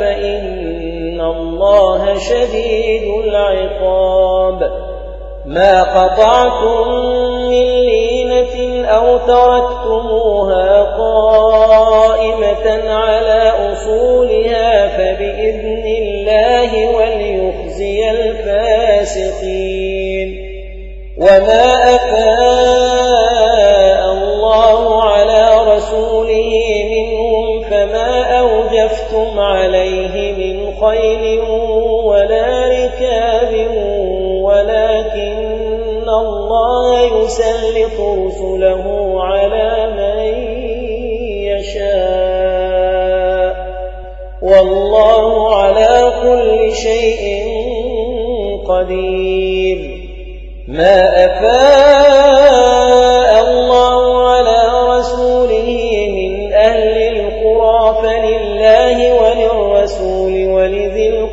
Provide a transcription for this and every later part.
فإن الله شديد العقاب. ما قطعتم من لينة أو تركتموها قائمة على أصولها فبإذن الله وليخزي الفاسقين. وما أفاء الله على رسوله منهم فما أوجفتم عليه من خيل ولا ركاب ولكن الله يسلط رسله على من يشاء. والله على كل شيء قدير. ما أفاء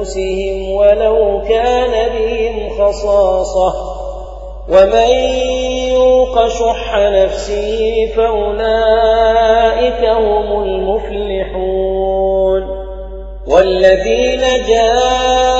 أنفسهم ولو كان بهم خصاصة ومن يوق شح نفسه فأولئك هم المفلحون والذين جاءوا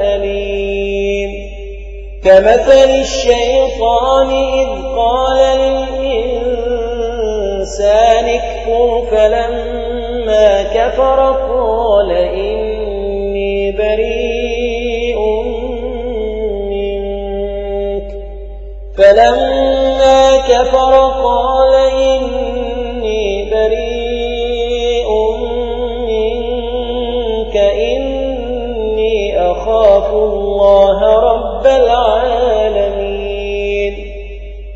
كمثل الشيطان إذ قال للإنسان اكفر فلما كفر قال إني بريء منك. فلما كفر قال إني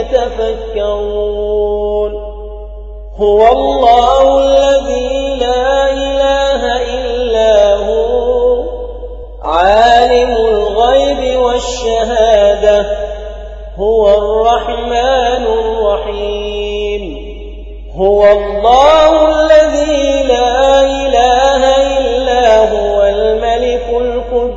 يتفكرون. هو الله الذي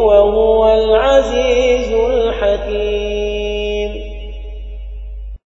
وهو العزيز